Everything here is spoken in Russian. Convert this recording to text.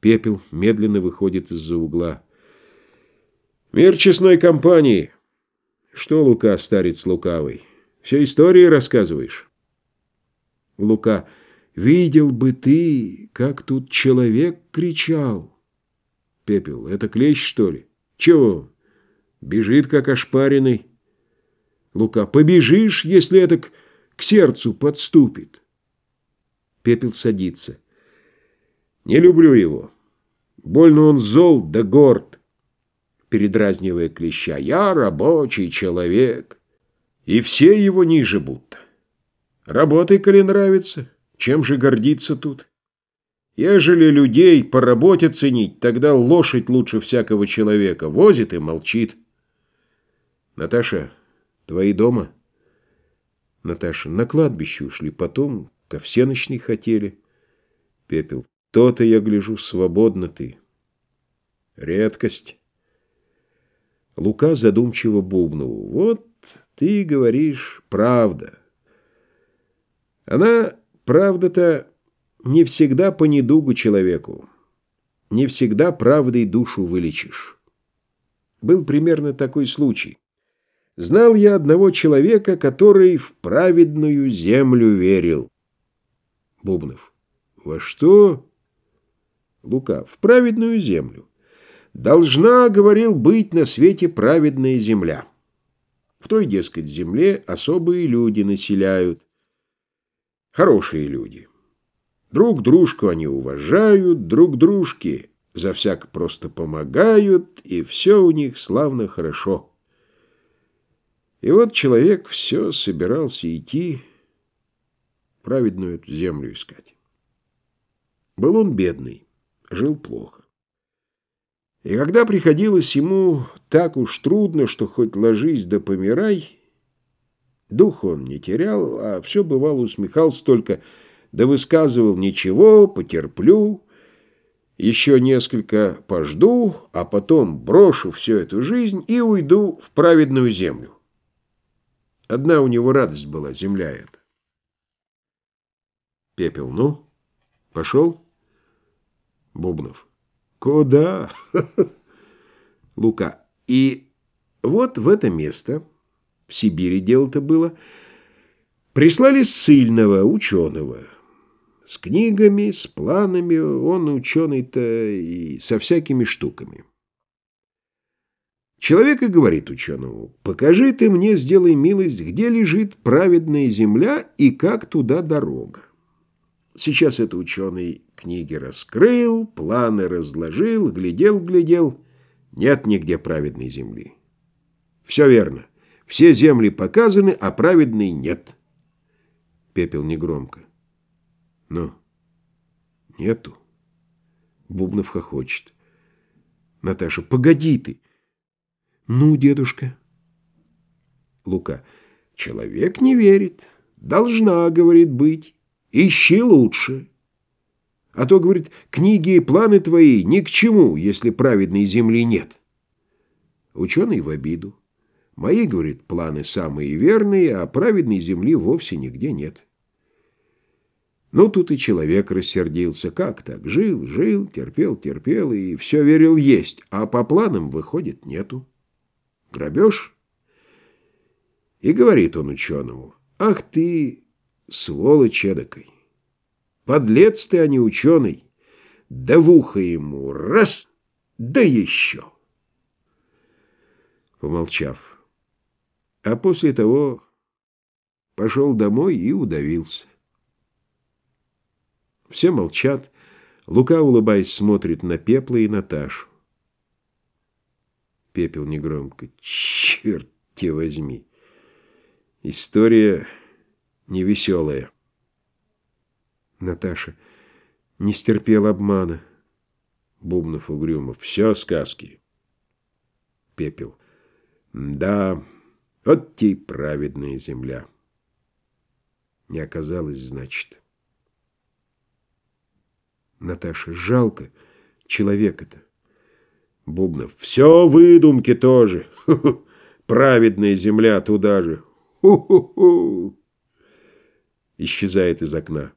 Пепел медленно выходит из-за угла. «Мир честной компании!» «Что, Лука, старец лукавый, все истории рассказываешь?» Лука. «Видел бы ты, как тут человек кричал!» Пепел. «Это клещ, что ли? Чего? Бежит, как ошпаренный!» Лука. «Побежишь, если это к, сердцу подступит!» Пепел садится. Не люблю его. Больно он зол да горд, передразнивая клеща. Я рабочий человек, и все его ниже будто. Работай, коли нравится, чем же гордиться тут? Ежели людей по работе ценить, тогда лошадь лучше всякого человека. Возит и молчит. Наташа, твои дома? Наташа, на кладбище ушли, потом ко всеночной хотели. Пепел. То-то, я гляжу, свободно ты. Редкость. Лука задумчиво бубнул. Вот ты говоришь правда. Она, правда-то, не всегда по недугу человеку. Не всегда правдой душу вылечишь. Был примерно такой случай. Знал я одного человека, который в праведную землю верил. Бубнов. Во что? Лука, в праведную землю. Должна, говорил, быть на свете праведная земля. В той, дескать, земле особые люди населяют. Хорошие люди. Друг дружку они уважают, друг дружке за всяк просто помогают, и все у них славно хорошо. И вот человек все собирался идти праведную эту землю искать. Был он бедный жил плохо. И когда приходилось ему так уж трудно, что хоть ложись да помирай, дух он не терял, а все бывало усмехался только, да высказывал «ничего, потерплю», еще несколько пожду, а потом брошу всю эту жизнь и уйду в праведную землю. Одна у него радость была, земля эта. Пепел, ну, пошел? Бубнов. Куда? Лука. И вот в это место, в Сибири дело-то было, прислали ссыльного, ученого. С книгами, с планами, он ученый-то и со всякими штуками. Человек и говорит ученому, покажи ты мне, сделай милость, где лежит праведная земля и как туда дорога. Сейчас это ученый книги раскрыл, планы разложил, глядел-глядел. Нет нигде праведной земли. Все верно. Все земли показаны, а праведной нет. Пепел негромко. Ну, нету. Бубнов хохочет. Наташа, погоди ты. Ну, дедушка. Лука. Человек не верит. Должна, говорит, быть. Ищи лучше. А то, говорит, книги и планы твои ни к чему, если праведной земли нет. Ученый в обиду. Мои, говорит, планы самые верные, а праведной земли вовсе нигде нет. Ну, тут и человек рассердился. Как так? Жил, жил, терпел, терпел и все верил есть, а по планам, выходит, нету. Грабеж? И говорит он ученому, ах ты сволочь эдакой. Подлец ты, а не ученый. Да в ухо ему раз, да еще. Помолчав. А после того пошел домой и удавился. Все молчат. Лука, улыбаясь, смотрит на Пепла и Наташу. Пепел негромко. Черт те возьми. История невеселая. Наташа не стерпел обмана. Бубнов угрюмо. Все сказки. Пепел. Да, вот те праведная земля. Не оказалось, значит. Наташа, жалко человека-то. Бубнов. Все выдумки тоже. Праведная земля туда же. Ху-ху-ху исчезает из окна.